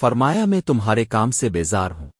فرمایا میں تمہارے کام سے بیزار ہوں۔